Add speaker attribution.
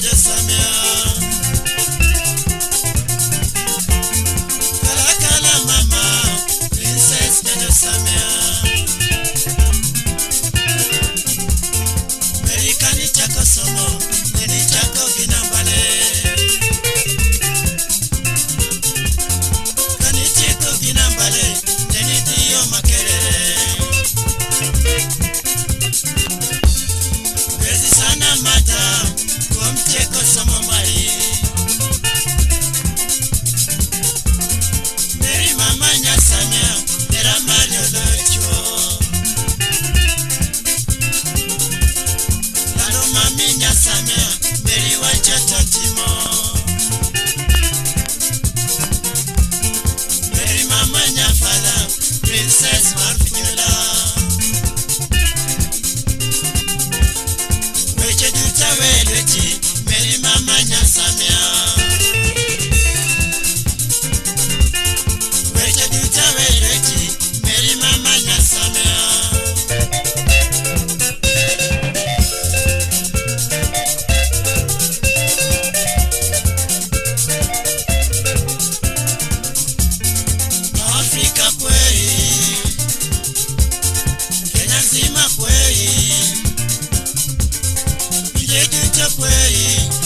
Speaker 1: Jaja jẹ́ play.